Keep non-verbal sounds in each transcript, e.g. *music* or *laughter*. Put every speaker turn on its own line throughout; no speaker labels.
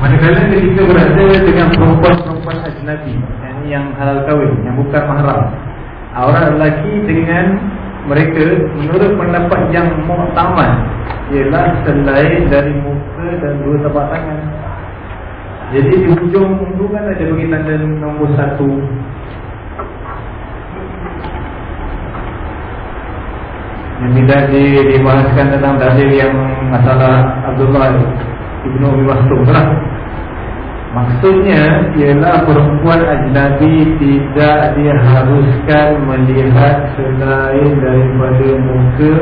Manakala ketika berada dengan perempuan-perempuan ajnabi Yang yang halal kahwin, yang bukan mahram Orang lelaki dengan mereka Menurut pendapat yang muktamad Ialah selain dari muka dan dua tapak tangan Jadi di hujung muka kan ada bagi tanda nombor satu Yang tidak dibahaskan tentang dalil yang masalah Abdullah Ibnu Abi Mastum lah. Maksudnya ialah perempuan ajnabi tidak diharuskan melihat selain daripada muka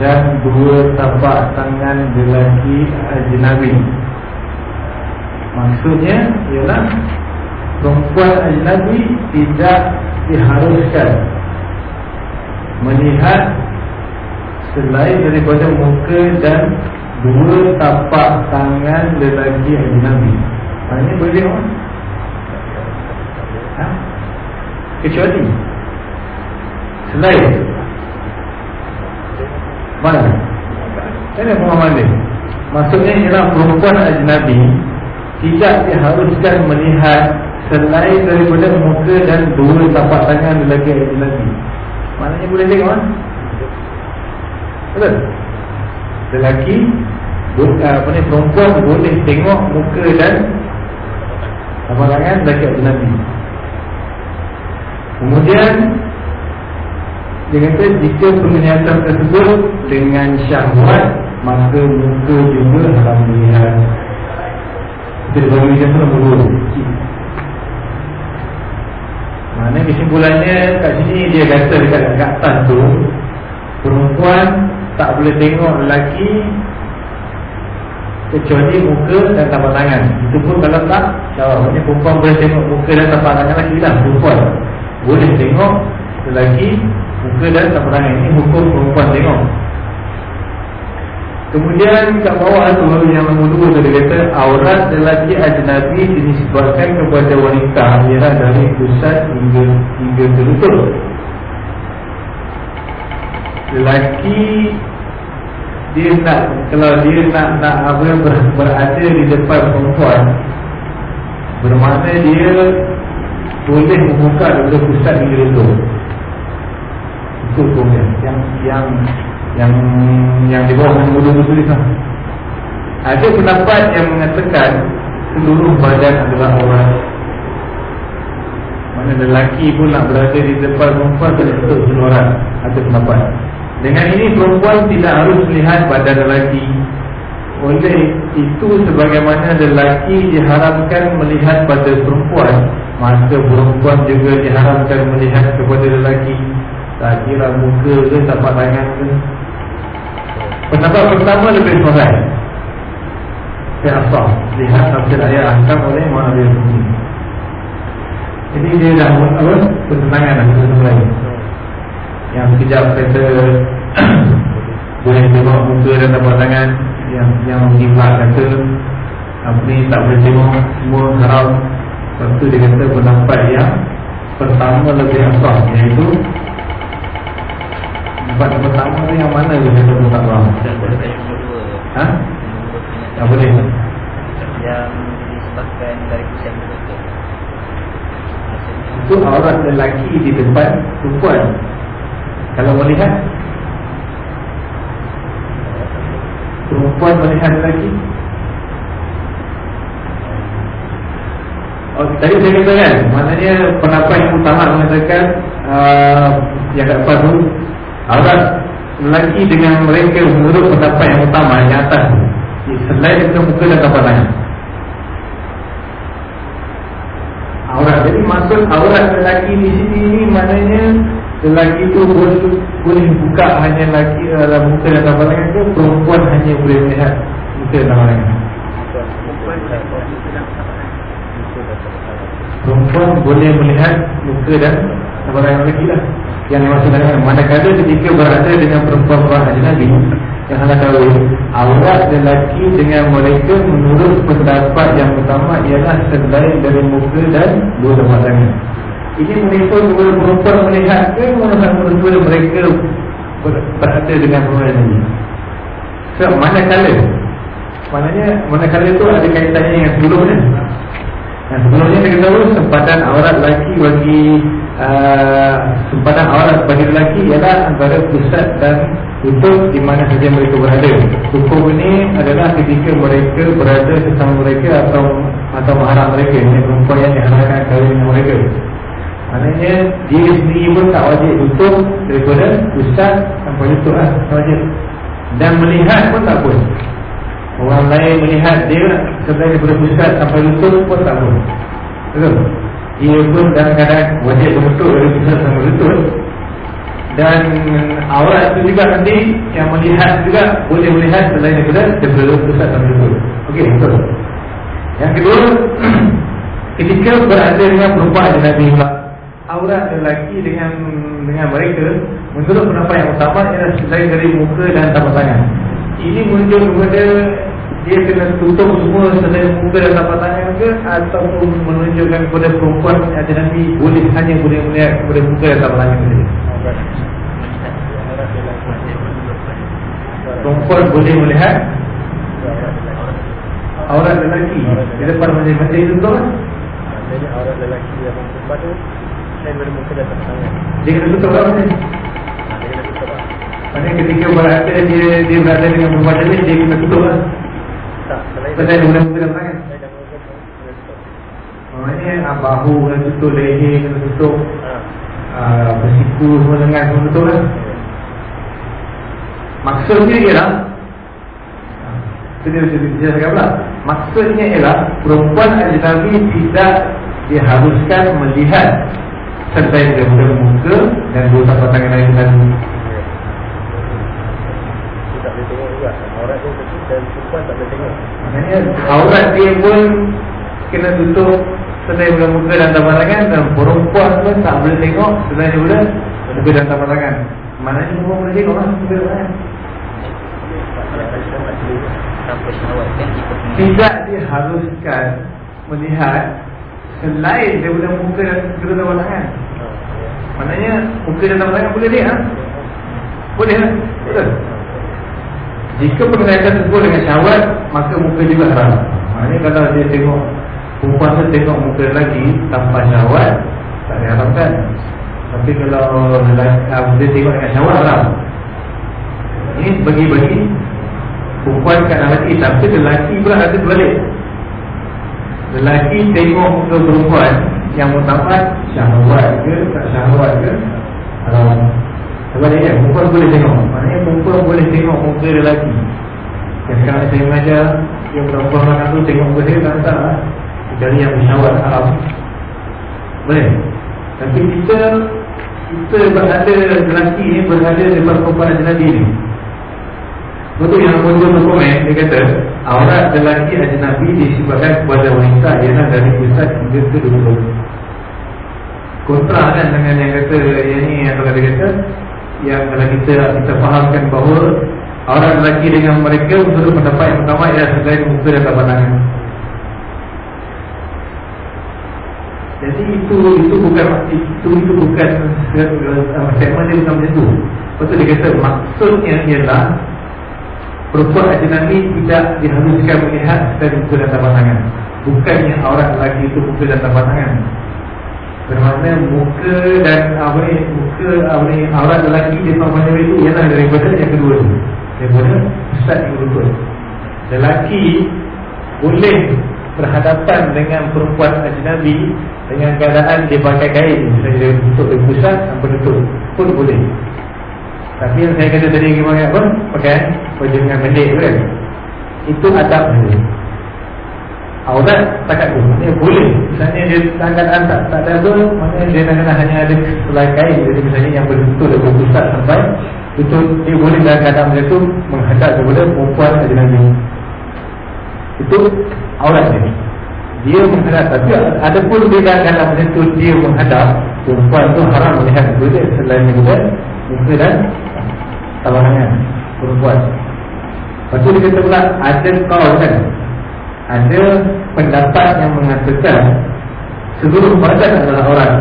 dan dua tapak tangan lelaki ajnabi. Maksudnya ialah perempuan ajnabi tidak diharuskan melihat selain daripada muka dan dua tapak tangan lelaki ajnabi. Maknanya boleh tengok ha? Kecuali Selain Mana? Ini pengalaman dia Maksudnya ialah perempuan ajnabi Tidak diharuskan melihat Selain daripada muka dan dua tapak tangan lelaki ajnabi Maknanya boleh tengok kan? Betul? Lelaki apa ni perempuan boleh tengok muka dan apa tangan dekat Nabi. Kemudian Dia kata jika penglihatan tersebut Dengan syahwat Maka muka juga haram melihat Kita bagi macam tu nombor Mana kesimpulannya Kat sini dia kata dekat kat atas tu Perempuan tak boleh tengok lelaki kecuali muka dan tapak tangan. Itu pun kalau tak jawab ini perempuan boleh tengok muka dan tapak tangan lagi lah perempuan. Boleh tengok lelaki muka dan tapak tangan. Ini hukum perempuan tengok. Kemudian kat bawah tu yang nombor dua tu dia kata aurat lelaki ajnabi dinisbatkan kepada wanita ialah dari pusat hingga hingga ke lelaki dia nak kalau dia nak nak apa ber, berada di depan perempuan bermakna dia boleh membuka daripada pusat hingga itu itu hukumnya. Yang yang yang yang di bawah yang mudah tulis lah. ada pendapat yang mengatakan seluruh badan adalah orang. Mana lelaki pun nak berada di depan perempuan tidak betul seluruh orang. Ada pendapat dengan ini perempuan tidak harus melihat badan lelaki. Oleh itu sebagaimana lelaki diharamkan melihat pada perempuan Maka perempuan juga diharamkan melihat kepada lelaki. Tak kira muka ke tapak tangan ke. Pendapat pertama lebih sorai Siapa Lihat tafsir ayat angkat oleh Muhammad Nabi Jadi dia dah apa? Pertentangan pertentangan yang sekejap kata *coughs* boleh tengok muka dan tapak tangan yang yang mengimbah kata. Apa ni tak boleh tengok semua haram. Lepas tu dia kata pendapat yang pertama lebih asal iaitu tempat pertama tu yang mana dia kata pun tak faham. Ha? yang boleh.
Yang disebabkan dari kusian
itu aurat lelaki di tempat perempuan. Kalau melihat Perempuan melihat lagi. Oh, tadi saya kata kan Maknanya pendapat yang utama mengatakan uh, Yang depan tu Aurat lelaki dengan mereka menurut pendapat yang utama Yang atas. Selain itu muka dan tapak tangan. Aurat. Jadi maksud aurat lelaki di sini ni Maknanya Lelaki itu boleh, boleh buka hanya lelaki dalam muka dan tapak tangan ke Perempuan hanya boleh melihat muka tapak tangan Perempuan boleh melihat muka dan tapak tangan lelaki lah. Yang dimaksudkan manakala ketika berada dengan perempuan-perempuan haji Nabi Yang anda tahu Awak lelaki dengan mereka menurut pendapat yang pertama Ialah selain dari muka dan dua tapak tangan ini menimpa kepada perempuan melihat ke Menurut mereka berada dengan perempuan ini Sebab mana kala Maknanya manakala itu ada kaitannya dengan sebelumnya Nah, sebelumnya kita tahu sempatan aurat lelaki bagi uh, sempatan aurat bagi lelaki ialah antara pusat dan lutut di mana saja mereka berada. Hukum ini adalah ketika mereka berada bersama mereka atau atau mahram mereka, ini perempuan yang diharapkan kahwin dengan mereka. Maknanya dia sendiri pun tak wajib tutup daripada pusat sampai lutut lah, wajib. Dan melihat pun tak pun. Orang lain melihat dia Sebenarnya daripada pusat sampai lutut pun tak pun Betul? Ia pun keadaan wajib berlutut dari pusat sampai lutut Dan aurat itu juga nanti Yang melihat juga boleh melihat selain daripada Daripada pusat sampai lutut Okey, betul Yang kedua *clears throat* Ketika berada dengan perempuan Nabi Aurat lelaki dengan dengan mereka Menurut pendapat yang utama Ialah selain dari muka dan tapak tangan ini menunjuk kepada dia kena tutup semua selain muka dan tapak tangan ke ataupun menunjukkan kepada perempuan ada nanti boleh hanya boleh melihat kepada muka dan tapak tangan saja. Perempuan boleh melihat aurat lelaki di depan masjid-masjid itu tu kan?
Jadi aurat lelaki yang perempuan muka dan tapak tangan.
Dia kena tutup apa ni?
Dia kena tutup lah.
Maksudnya ketika berada dia dia berada dengan perempuan tadi dia kena tutup lah.
Tak,
muka dan tangan.
Selain dari muka tu kena tutup.
Maknanya ah, bahu kena tutup, leher kena tutup, ah, bersiku semua lengan semua tutup lah. Maksudnya ialah ah, Itu dia dijelaskan pula Maksudnya ialah Perempuan ajnabi tidak diharuskan melihat Selain daripada muka Dan dua tapak tangan lain tadi.
Dia tak boleh tengok juga. Aurat tu kecil dan perempuan tak boleh tengok.
Maknanya aurat dia pun Kena tutup Selain muka dan tapak tangan Dan perempuan pun tak boleh tengok Selain daripada muka dan tapak tangan Maknanya semua boleh tengok lah Muka dan tangan
kan
Tidak diharuskan Melihat Selain daripada muka dan kedua tapak tangan. Maknanya muka dan tapak tangan boleh lihat ha? Boleh lah Betul. Jika penglihatan tersebut dengan syahwat Maka muka juga haram. Maknanya kalau dia tengok Perempuan tu tengok muka lelaki Tanpa syahwat Tak diharamkan Tapi kalau ah, dia tengok dengan syahwat haram. Ini bagi-bagi Perempuan kat lelaki Tapi lelaki pula ada berbalik Lelaki tengok muka perempuan Yang mutamat Syahwat ke Tak syahwat ke? Haram Sebaliknya perempuan boleh tengok. Maknanya perempuan boleh tengok muka lelaki. Dan sekarang saya mengajar Yang perempuan makan tu tengok muka dia Tak tak lah Kecuali yang bersyahwat haram Boleh? Tapi kita Kita berada lelaki ni Berada di perempuan ajnabi ni Betul yang muncul dokumen Dia kata Aurat lelaki ajnabi disebabkan kepada wanita Ialah dari pusat hingga ke dulu Kontra kan dengan yang kata Yang ni yang kata kata? Yang kalau kita kita fahamkan bahawa Aurat lelaki dengan mereka Menurut pendapat yang pertama Ialah selain muka dan tapak tangan Jadi itu itu bukan itu itu bukan uh, segmen dia bukan macam tu. Betul dia kata maksudnya ialah perempuan ajnabi tidak diharuskan melihat dari muka dan tapak tangan. Bukannya aurat lelaki itu muka dan tapak tangan. Bermakna muka dan apa ni muka apa ni aurat lelaki di depan macam itu ialah daripada yang kedua tu. Daripada pusat yang kedua. Lelaki boleh berhadapan dengan perempuan ajnabi dengan keadaan dia pakai kain misalnya dia tutup dari pusat sampai tutup pun boleh tapi yang saya kata tadi gimana apa? Pakai dengan pendek tu kan? Itu adab dia. Aurat takat tu maknanya boleh. Misalnya dia keadaan tak, tak ada tu maknanya dia kadang hanya ada selai kain. Jadi misalnya yang bertutup dari pusat sampai itu dia boleh dalam keadaan macam tu menghadap kepada perempuan ajnabi itu aurat dia. Dia menghadap tapi ada pun dia dalam macam tu dia menghadap perempuan tu haram melihat dia. Selain daripada muka dan tawangan perempuan. Lepas tu dia kata pula ada kau kan? Ada pendapat yang mengatakan seluruh badan adalah aurat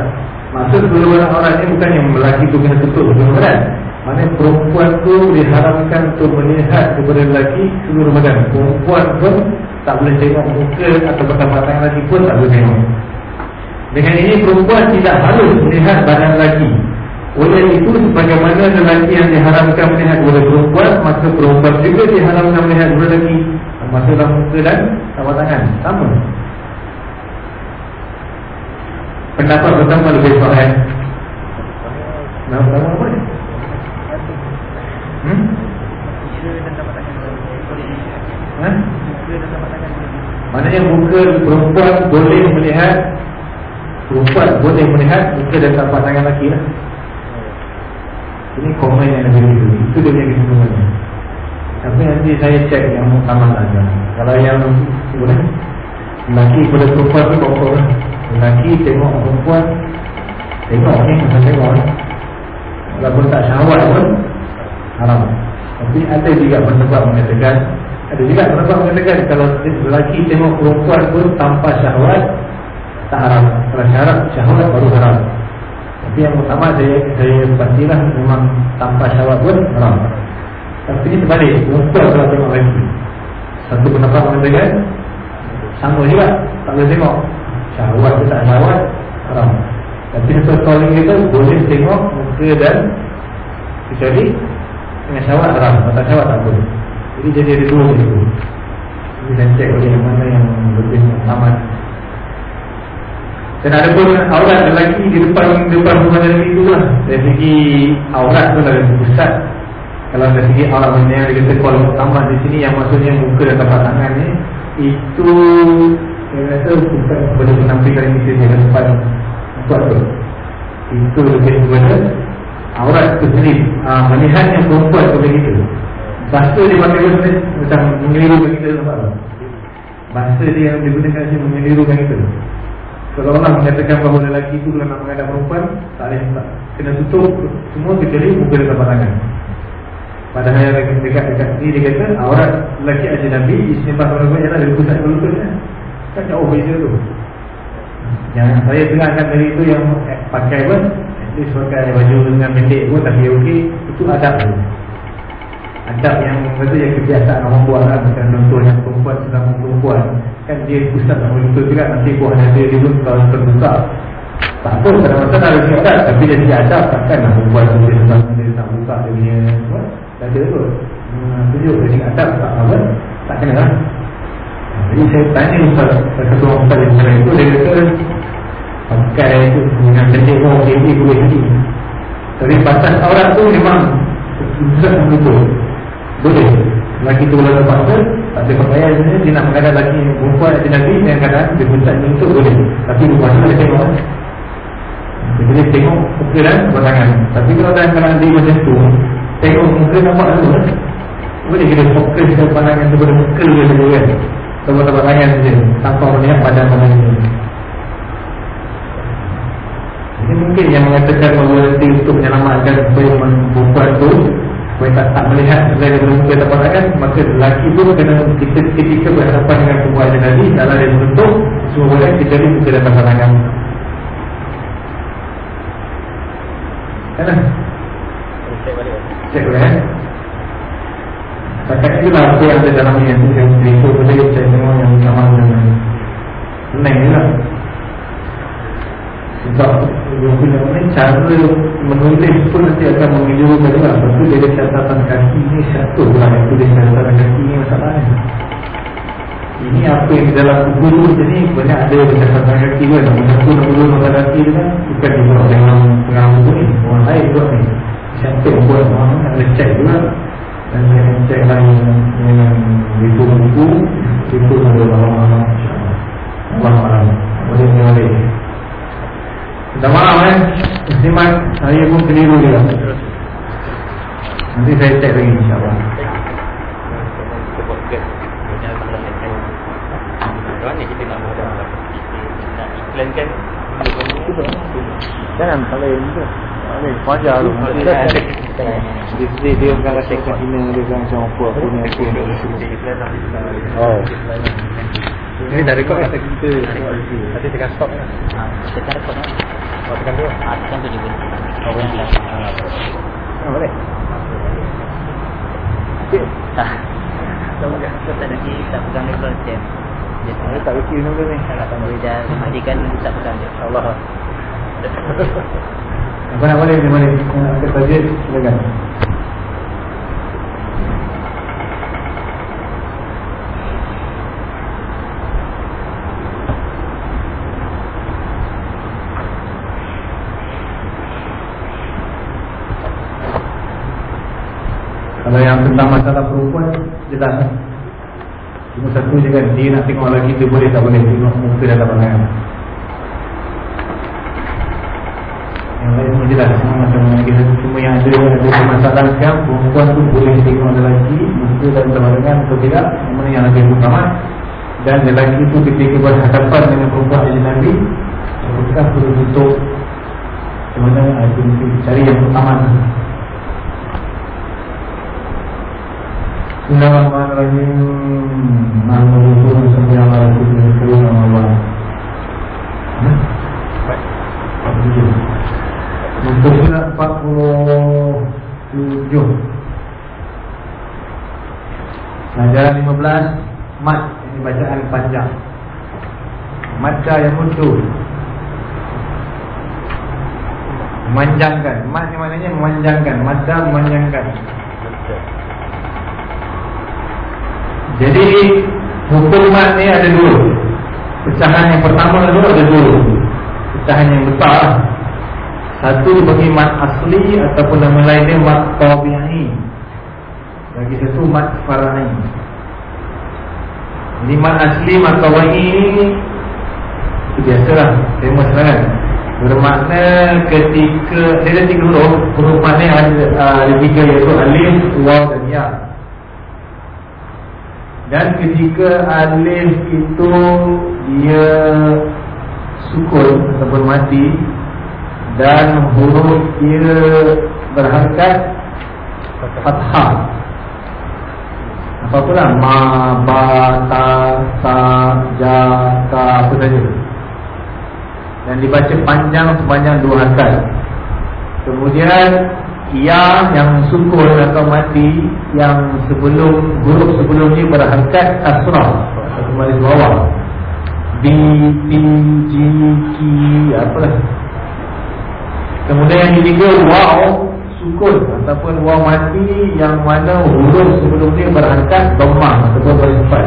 maksud seluruh badan aurat ni bukan yang lelaki tu kena tutup seluruh badan Mana perempuan tu diharamkan untuk melihat kepada lelaki seluruh badan. Perempuan pun tak boleh tengok muka atau tangan lelaki pun tak boleh tengok. Dengan ini perempuan tidak harus melihat badan lelaki Oleh itu sebagaimana lelaki yang diharamkan melihat kepada perempuan Maka perempuan juga diharamkan melihat kepada lelaki dalam muka dan tapak tangan Sama Pendapat pertama lebih soal pertama apa? Hmm? Ha? Maknanya muka perempuan boleh melihat Perempuan boleh melihat muka dan tapak tangan lelaki lah Ini komen yang lebih dulu. Itu dia punya kesimpulannya. Tapi nanti saya cek yang sama saja Kalau yang boleh Lelaki pada perempuan tu pokok lah Lelaki tengok perempuan Tengok ni macam tengok lah. Walaupun tak syahwat pun Haram. Tapi ada juga pendapat mengatakan Ada juga pendapat mengatakan Kalau lelaki tengok perempuan pun tanpa syahwat Tak haram. Kalau syarat syahwat baru haram Tapi yang utama saya saya pastilah Memang tanpa syahwat pun haram. Tapi ini terbalik. Perempuan kalau tengok lelaki Satu pendapat mengatakan Sama juga. Tak boleh tengok. Syahwat ke tak syahwat Haram. Tapi satu calling kita Boleh tengok muka dan Kecuali dengan syawat haram. Tak syawat tak boleh Jadi jadi ada dua Jadi saya cek boleh yang mana yang lebih aman Dan ada pun aurat lelaki di depan depan rumah lelaki itu lah. Dari segi aurat tu lah lebih besar Kalau dari segi aurat mana yang dia kata kalau utama di sini Yang maksudnya muka dan tapak tangan ni Itu Saya rasa bukan kepada penampilan kita di depan. Buat tu? Itu lebih kepada aurat itu sendiri. Ha, melihat yang perempuan boleh gitu bahasa dia pakai bahasa macam nampak tak? Bahasa dia yang digunakan dia mengelirukan kita kalau orang menyatakan bahawa lelaki itu kalau nak menghadap perempuan tak boleh tak kena tutup semua kecuali muka dan tapak tangan. Padahal yang dekat, dekat, dekat ni dia kata aurat lelaki aja Nabi istimah perempuan ialah dari pusat ke lutut kan jauh beza tu. Yang saya dengarkan dari itu yang pakai pun dia pakai baju dengan pendek pun tapi okey. Itu adab tu Adab yang kata yang kebiasaan orang buat lah. Macam contohnya perempuan sedang perempuan. Kan dia pusat sama lutut juga Nanti buat ada dia pun kalau terbuka. Tak apa pada masa dah ada adab Tapi dia tidak adab. Takkan lah perempuan Dia dia nak buka dia punya Tak ada tu hmm, Tunjuk dia tidak adab. Tak apa. Tak kena lah. Jadi saya tanya Ustaz Ketua Ustaz yang itu. Dia kata pakai itu dengan pendek pun jadi boleh jadi tapi batas aurat tu memang susah betul boleh. Lelaki tu terpaksa tak ada pakaian sebenarnya dia nak mengadap lelaki perempuan ada nanti yang kadang dia puncak untuk boleh. Tapi bukan dia tengok. Dia boleh tengok muka dan batangan tapi kalau dah kadang dia macam tu tengok muka nampak dulu kan boleh kita fokus ke pandangan daripada muka dia dulu kan tempat-tempat tangan saja tanpa melihat badan badan ini mungkin yang mengatakan bahawa nanti untuk menyelamatkan supaya itu supaya tak, tak melihat selain daripada muka tempat tangan maka lelaki pun kena kita ketika berhadapan dengan perempuan yang tadi kalau dia menutup semua boleh kecuali muka dan tempat tangan kan?
Cek balik.
cek boleh kan Setakat itulah apa yang ada dalam ni. Nanti saya boleh saya tengok yang sama dengan Senang je lah sebab punya ni cara menulis pun nanti akan mengilukan juga Lepas tu dia ada catatan kaki ni satu lah yang tulis catatan kaki ni masalahnya. Ini apa yang di dalam tu macam ni banyak ada catatan kaki kan. Nombor satu, nombor dua, nombor kaki tu kan Bukan dibuat dengan pengarah buku ni Orang lain buat ni. Siapa yang buat orang ni ada cek juga. Dan saya cek lagi dengan buku buku Itu nombor Allah Allah Minta maaf kan Muslimat Saya pun keliru dia Nanti saya cek lagi insyaAllah
Kita buat guide. Punya salah saya. Macam mana kita nak buat dalam kita nak iklankan
Jangan tak boleh juga. Tak boleh. Wajar tu.
Dia dia dia bukan rasa kena dia bukan macam apa apa ni apa ni.
Oh.
Ini dah rekod kata kita.
Nanti tekan stop kan.
Kita cari kau nak.
Oh, tekan tu.
Ah, tekan tu berhenti.
Oh, berhenti.
Ah,
Ha, boleh.
Tak. Tahu tak? Kau tak lagi tak pegang kalau jam. Dia
Ini tak dia ni.
tak boleh dah matikan tak pegang dia.
InsyaAllah. *laughs*
Apa nak boleh, boleh. Nak kata tajid, silakan. Kalau yang tentang masalah perempuan Jelas. Cuma satu je kan Dia nak tengok lagi tu boleh tak boleh Tengok muka dalam pandangan Yang lain semua jelas. Semua macam mana kita Cuma yang ada Ada masalah sekarang Perempuan tu boleh tengok lelaki Muka dalam pandangan atau tidak mana yang lebih utama. Dan lelaki tu ketika berhadapan Dengan perempuan yang Nabi Adakah perlu tutup. Macam mana cari yang utama Bismillahirrahmanirrahim. Alhamdulillah sampai Allah itu terima Allah. Untuk surat 47 Pelajaran 15 Mat. Ini bacaan panjang. Maca yang muncul. Memanjangkan Mat ni maknanya memanjangkan Maca memanjangkan Jadi hukuman ni ada dua. Pecahan yang pertama dulu ada dua. Pecahan yang besar. Satu dibagi mat asli Ataupun nama lain dia mat tabi'i. Lagi satu mat fara'i. Jadi mat asli mat tabi'i Itu biasalah. Lah kan. Bermakna ketika Dia ada tiga huruf. Huruf mana ada, ada tiga iaitu alif, waw dan ya dan ketika alif itu dia sukun ataupun mati dan huruf dia berharakat fathah. Apa pula ma ba ta sa ja ka apa saja. Dan dibaca panjang sepanjang dua harakat. Kemudian Ya yang sukun atau mati Yang sebelum Huruf sebelumnya berharakat Asrah Satu baris bawah. B, P, G, K Apalah. Kemudian yang ketiga Wow Sukun. Ataupun wow mati Yang mana huruf sebelumnya berharakat Domah Ataupun baris empat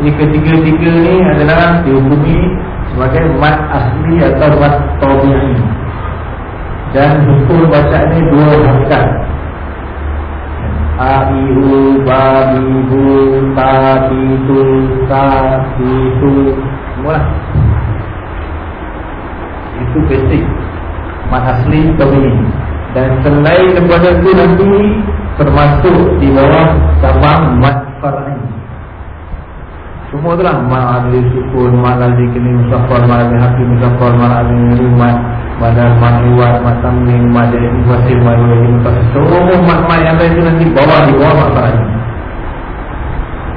Jadi ketiga-tiga ni adalah Dihukumi Sebagai mat asli Atau mat tabi'i dan hukum bacaan ni dua harakat A, I, U, Ba, Bi, Bu, Ta, Bi, Tu, Ta, Bi, Tu Semualah Itu basic. Mat asli kami Dan selain daripada itu nanti Termasuk di bawah Sabang mat far'i Semua tu lah Mat adli sukun Mat adli kini musafar Mat adli hakim musafar Mat rumat Mana mahiwat, matamling, madai, wasil, mahiwat, mahiwat Semua mat-mat yang lain nanti bawa di bawah mat ini.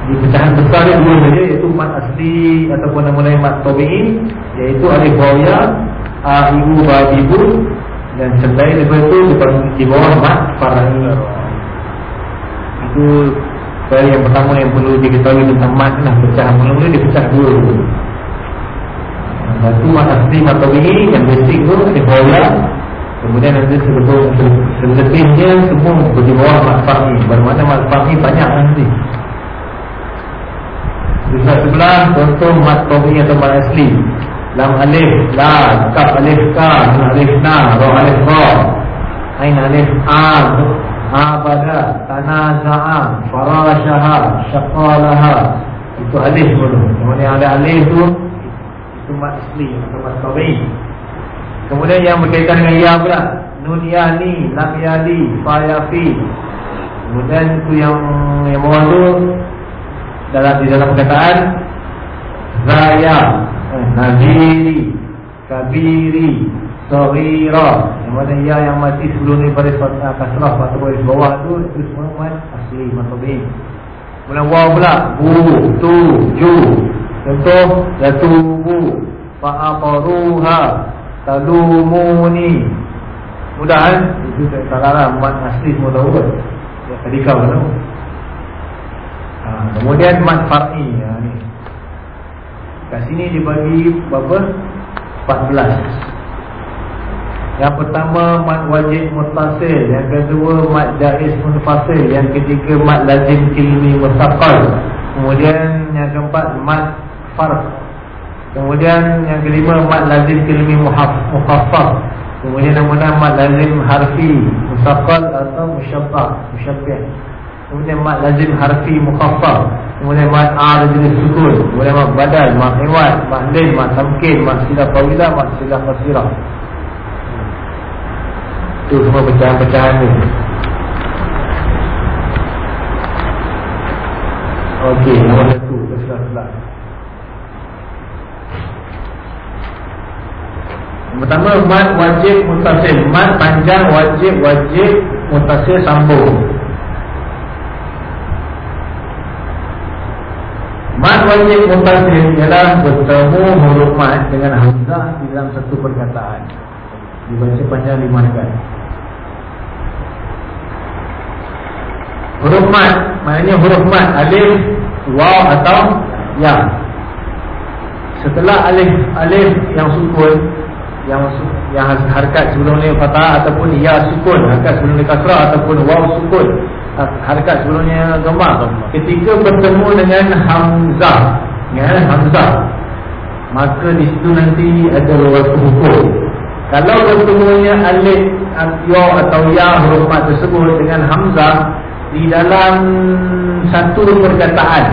Di pecahan besar dia dua saja Iaitu mat asli ataupun nama lain mat tabi'i Iaitu alif bawaya A, ibu, ba, ibu Dan selain daripada itu di bawah mat farani Itu Perkara yang pertama yang perlu diketahui tentang mat lah Pecahan mula-mula dia pecah dua Satu mat asli mat tabi'i yang basic tu bawaya Kemudian nanti sebetulnya selebihnya semua di bawah mat farni Bermakna mat farni banyak nanti Susah sebelah contoh tabi'i atau mat asli. Lam alif, la, kaf alif ka, nun alif na, ro alif ra. Ain alif a, abada, tanaza'a, farashaha, syaqalaha Itu alif dulu Kemudian ada alif tu Itu mat asli atau mat tabi'i Kemudian yang berkaitan dengan ya pula Nun ya ni, lam ya li, fa ya fi Kemudian itu yang yang bawah tu dalam di dalam perkataan Zaya eh, Naziri Kabiri Sawira Yang mana ya yang mati sebelum ni baris uh, kasrah Atau baris bawah tu Itu semua asli Matobi Kemudian waw pula Bu Tu Ju Contoh Yatubu Fa'aqaruha Talumuni. Mudah kan Itu tak salah lah Mat asli semua tahu kan Tadi kau tahu ha, Kemudian mat far'i ha, ni. Kat sini dibagi berapa? 14 Yang pertama mat wajib mutasil Yang kedua mat jais munfasil. Yang ketiga mat lazim kilmi mustaqal Kemudian yang keempat mat farq Kemudian yang kelima mat lazim kilmi muhaffaf Kemudian yang mana mat lazim harfi Musaqal atau musyabbah Musyabbah Kemudian mat lazim harfi mukhaffaf Kemudian mat A lazim sukun. Kemudian mat badal, mat iwad, mat lin, mat tamkin Mat silah tawilah, mat silah fasirah. Itu semua pecahan-pecahan ni. Okey, nombor satu Terselah-selah Pertama mat wajib mutasil Mat panjang wajib wajib mutasil sambung. Mat wajib mutasil ialah bertemu huruf mat dengan hamzah dalam satu perkataan Dibaca panjang lima kali. Huruf mat maknanya huruf mat alif, waw atau ya. Setelah alif alif yang sukun yang yang harakat sebelum ni fathah ataupun ya sukun harakat sebelum ni kasrah ataupun waw sukun. Harakat sebelumnya dhamma ketika bertemu dengan hamzah ya hamzah maka di situ nanti ada waktu hukum. Kalau bertemunya alif ya atau ya huruf mat tersebut dengan hamzah di dalam satu perkataan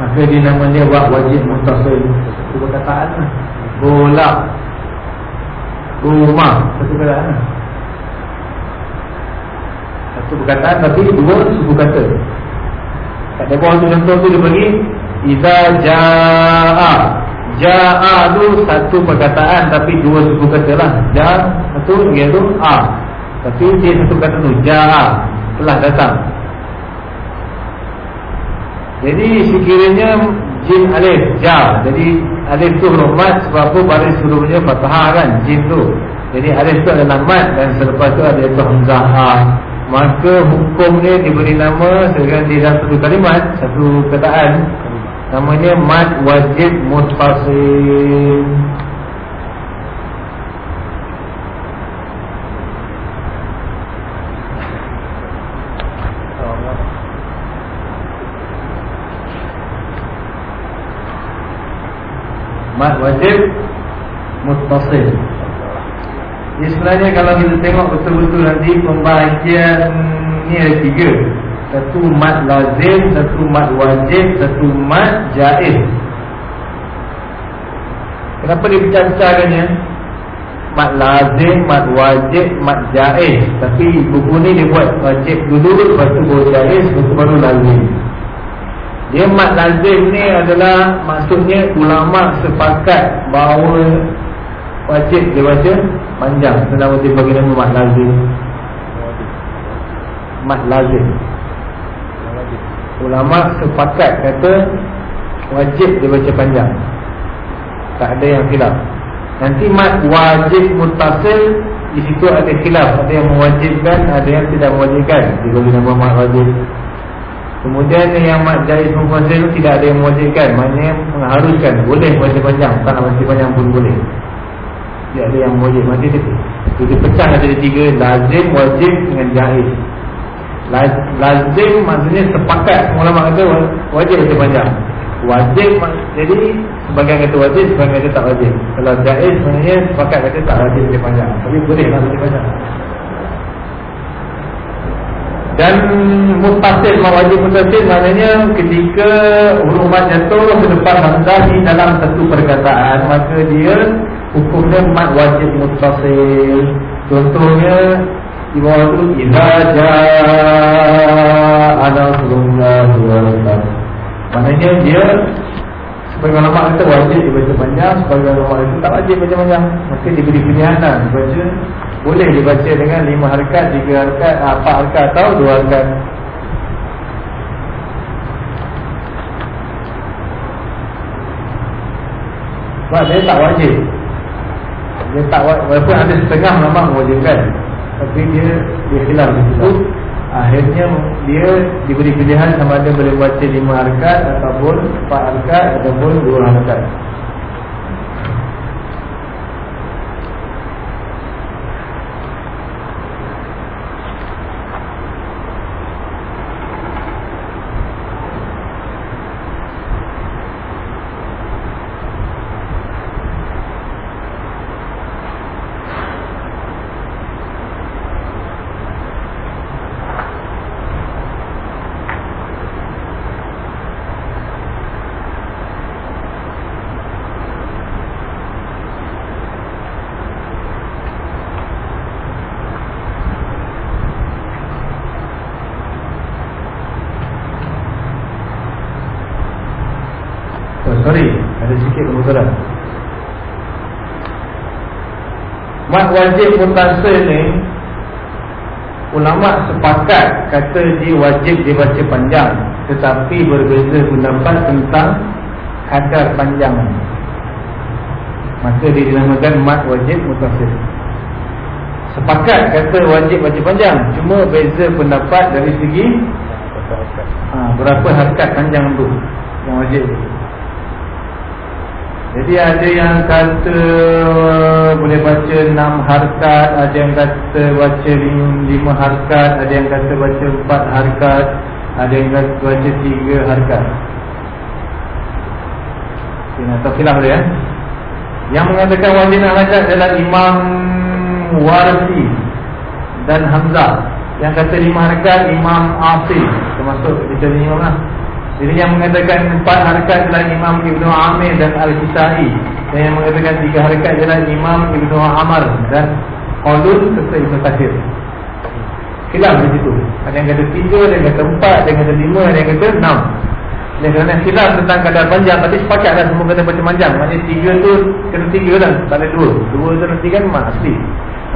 maka dia nama dia wajib mutasil satu perkataan bola. Rumah satu perkataan. Satu perkataan tapi dua suku kata. Kat dia bawah tu contoh tu dia bagi iza jaa. Jaa tu satu perkataan tapi dua suku kata lah. Ja satu iaitu a. Tapi dia satu kata tu jaa. Telah datang. Jadi sekiranya jin alif ja. Jadi alif tu huruf mat sebab apa baris sebelumnya fathah kan jin tu. Jadi alif tu adalah mat dan selepas tu ada itu hamzah ha. maka hukum ni diberi nama dengan di dalam satu kalimat satu kataan namanya mat wajib mutfasil Mat wajib Muttasil. Ini sebenarnya kalau kita tengok betul-betul nanti Pembahagian Ni ada tiga. Satu mat lazim Satu mat wajib Satu mat jaiz. Kenapa dia pecah-pecahkannya? Mat lazim, mat wajib, mat jaiz. Tapi buku ni dia buat wajib dulu Lepas tu baru jaiz baru lazim dia mat lazim ni adalah maksudnya ulama sepakat bahawa wajib dia baca panjang. Kenapa dia bagi nama mat lazim? Mat lazim. Ulama sepakat kata wajib dia baca panjang. Tak ada yang khilaf. Nanti mat wajib mutasil di situ ada khilaf. Ada yang mewajibkan, ada yang tidak mewajibkan. Dia bagi nama mat wajib. Kemudian yang mat jais mufasir tidak ada yang mewajibkan. Maknanya mengharuskan Boleh baca panjang. Tak nak baca panjang pun boleh. Tidak ada yang mewajib. Maksudnya dia, dia pecah ada tiga. Lazim, wajib dengan jais Lazim maksudnya sepakat. Ulama kata wajib baca panjang. Wajib jadi Sebagian kata wajib, sebagian kata tak wajib. Kalau jais maknanya sepakat kata tak wajib baca panjang. Tapi boleh lah baca panjang dan mutasil mawajib mutasil maknanya ketika huruf mat jatuh ke depan hamzah di dalam satu perkataan maka dia hukumnya mat wajib mutasil contohnya itu idza jaa nasrullah wal fath maknanya dia sebagai ulama kata wajib dibaca panjang sebagai ulama itu tak wajib baca panjang maka diberi pilihan lah. Dibaca boleh dibaca dengan lima harkat, tiga harkat, empat harkat atau dua harkat. Sebab dia tak wajib. Dia tak wa- walaupun ada setengah ulama mewajibkan Tapi dia dia khilaf di situ Akhirnya dia diberi pilihan sama ada boleh baca lima harkat Ataupun empat harkat ataupun dua harkat Oh sorry Ada sikit kebocoran Mat wajib mutasir ni Ulama sepakat Kata dia wajib dibaca panjang Tetapi berbeza pendapat tentang Kadar panjang. Maka dia dinamakan mat wajib mutasir Sepakat kata wajib baca panjang Cuma beza pendapat dari segi ha, Berapa harkat panjang tu Yang wajib. tu jadi ada yang kata boleh baca 6 harkat, ada yang kata baca 5 harkat, ada yang kata baca 4 harkat, ada yang kata baca 3 harkat. Ini tak silap dia. Eh? Yang mengatakan wajib nak baca adalah Imam Warsi dan Hamzah. Yang kata 5 harkat Imam Asim termasuk kita ni lah. Jadi yang mengatakan empat harkat adalah Imam Ibn Amir dan Al-Kisai. Dan yang mengatakan tiga harkat adalah Imam Ibn Amar dan Qadun serta Ibn Kathir. Khilaf di situ. Ada yang kata tiga, ada yang kata empat, ada yang kata lima, ada yang kata enam. Dan kerana khilaf tentang kadar panjang Tapi sepakatlah semua kata macam panjang. Maksudnya tiga tu kena tiga lah, tak ada dua. Dua tu nanti kan mak asli.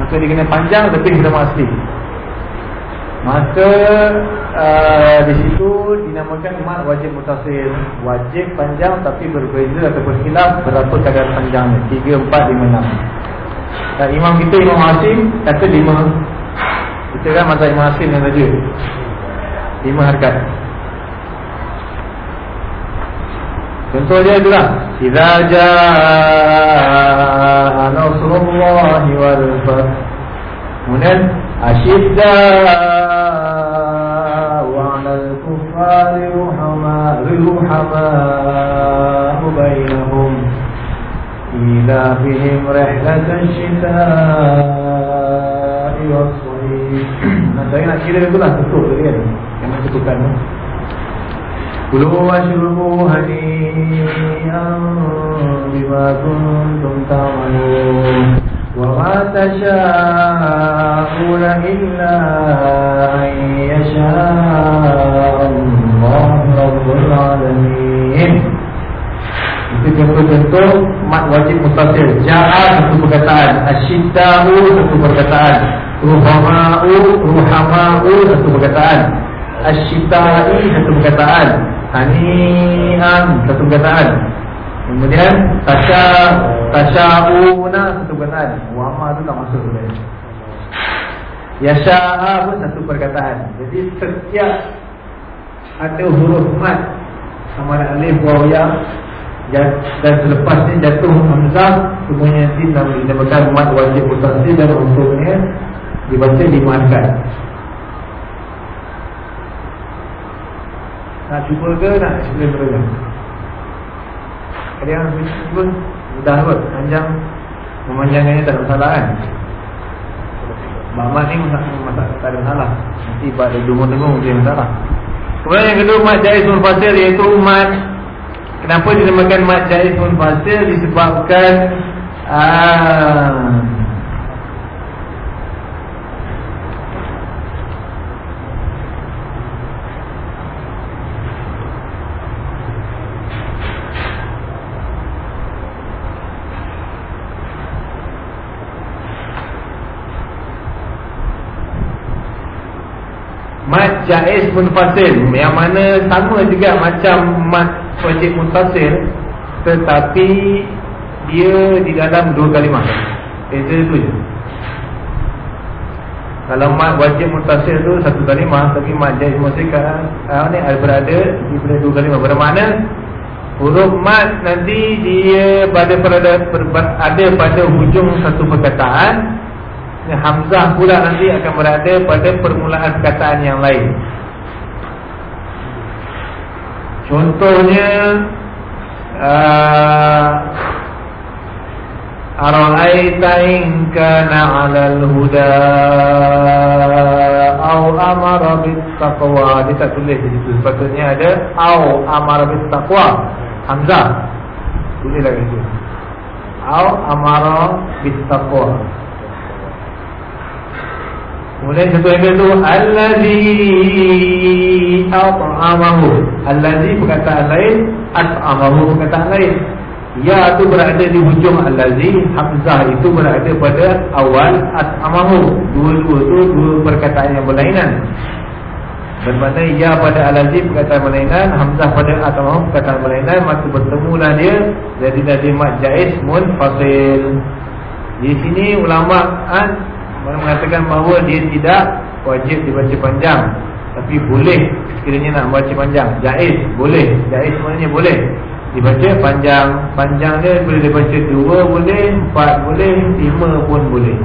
Maka dia kena panjang lebih daripada asli Maka uh, di situ dinamakan mat wajib mutasir Wajib panjang tapi berbeza ataupun hilang berapa kadar panjangnya. 3, 4, 5, 6 Dan imam kita Imam Hasim kata 5 Kita kan mazhab Imam Hasim yang raja 5 harkat. Contoh dia tu lah. Iza jaa Nasrullahi wal-fat Munan Ashidda لروحما بينهم. إلى بهم رحلة الشتاء والصيف. أنا يعني. يعني واشربوا هنيئا بما كنتم تعملون. وما تشاءون إلا أن يشاء الله. Rabbul Alamin. Itu contoh-contoh Mat wajib mustasir Ja'ad satu perkataan. Ashita'u satu perkataan. Ruhama'u Ruhama'u satu perkataan. Ashita'i satu perkataan. Hani'an satu perkataan. Kemudian Tasha Tasha'una satu perkataan. Wama tu tak masuk sebenarnya. Yasha'a pun satu perkataan. Jadi setiap ada huruf mat. Sama ada alif waw ya. Dan selepas ni jatuh Hamzah. Semuanya nanti dinamakan mat wajib mutasi Dan untuknya Dibaca dimaafkan Nak cuba ke nak explain dulu Ada yang cuba? Mudah kot. Panjang. Memanjangkannya tak masalah kan? Mamat ni masak, masak tak ada masalah. Nanti pada dengung-dengung Dia masalah Kemudian yang kedua Mat Jais Munfasil Iaitu mat Kenapa dinamakan Mat Jais Munfasil Disebabkan aa, Mat jaiz munfasil Yang mana sama juga macam Mat wajib munfasil Tetapi Dia di dalam dua kalimah. Beza tu je. Kalau mat wajib mutasil tu Satu kalimah Tapi mat jahit mutasir kan uh, ni berada Di pada dua kalimah. Bermakna Huruf mat nanti dia pada pada ada pada hujung satu perkataan Hamzah pula nanti akan berada pada permulaan perkataan yang lain. Contohnya uh, Ara'aita in kana 'alal huda aw amara bit taqwa dia tak tulis di situ. Sepatutnya ada aw amara bit taqwa hamzah tulis lagi tu aw amara bit taqwa Kemudian satu yang itu Allazi At'amahu. Allazi perkataan lain At'amahu perkataan lain. Ya itu berada di hujung Allazi Hamzah itu berada pada awal At'amahu. Dua-dua itu dua perkataan yang berlainan. Bermakna Ya pada Allazi perkataan berlainan Hamzah pada At'amahu perkataan berlainan Maka bertemulah dia Jadi dari mat jais munfasil Di sini ulama' mengatakan bahawa dia tidak wajib dibaca panjang. Tapi boleh sekiranya nak baca panjang. Jais, boleh. Jais sebenarnya boleh. Dibaca panjang. Panjang dia boleh dibaca dua boleh Empat boleh, lima pun boleh.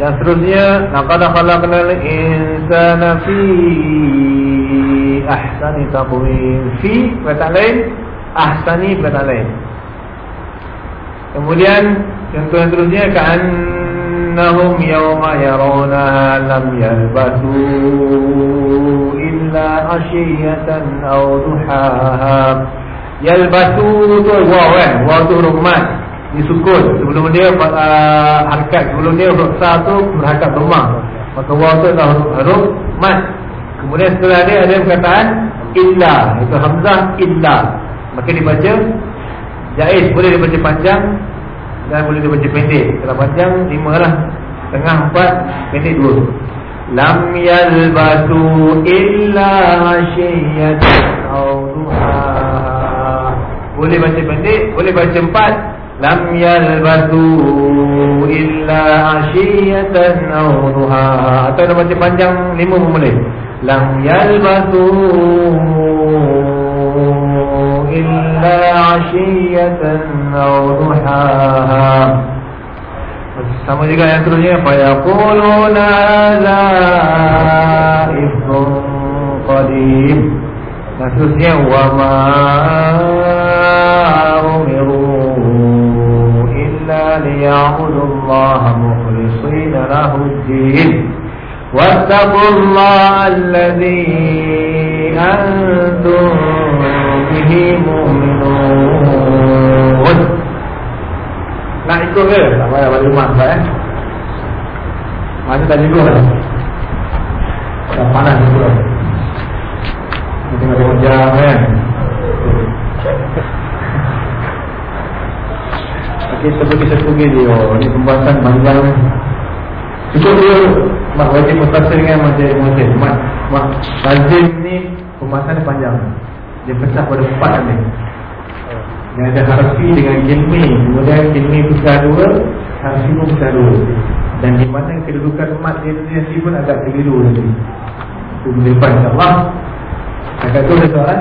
Yang seterusnya Laqad khalaqnal insana fi ahsani taqwim. Fi perkataan lain, ahsani perkataan lain. Kemudian contoh yang seterusnya ka'annahum yawma yarawna lam yalbasu illa ashiyatan aw duhaha. Yalbasu tu waw kan? Waw tu rumah disukun sebelum dia uh, harkat sebelum dia huruf sa tu berharkat rumah maka waw tu adalah huruf mat kemudian setelah dia ada perkataan illa. Itu hamzah illa. Maka dibaca jaiz boleh dibaca panjang dan boleh dibaca pendek. Kalau panjang lima lah. Tengah empat pendek dua. Lam yalbatu illa syiyyatan boleh baca pendek boleh baca empat. Lam yalbasu illa ashiyatan aw duha atau baca panjang lima pun boleh لم يلبثوا إلا عشية أو ضحاها. سمجھ گئے تجھے فيقولون هذا إفك قديم. فتسيا وما أمروا إلا ليعبدوا الله مخلصين له الدين. واتقوا الله الذي أنتم به مؤمنون Nak ikut ke? Tak payah balik rumah eh? Masa tak ikut kan? Tak panas ikut Tengok-tengok jam kan? kita pergi satu video ni pembahasan panjang cukup dia mak wajib mustahil dengan majlis majlis mak mak lazim ni pembahasan panjang. Dia pecah pada empat ni yang ada harfi dengan kilmi kemudian kilmi pecah dua harfi pun pecah dua. Dan di mana kedudukan mat dia sendiri pun agak keliru nanti itu depan insyaAllah. Agak tu ada soalan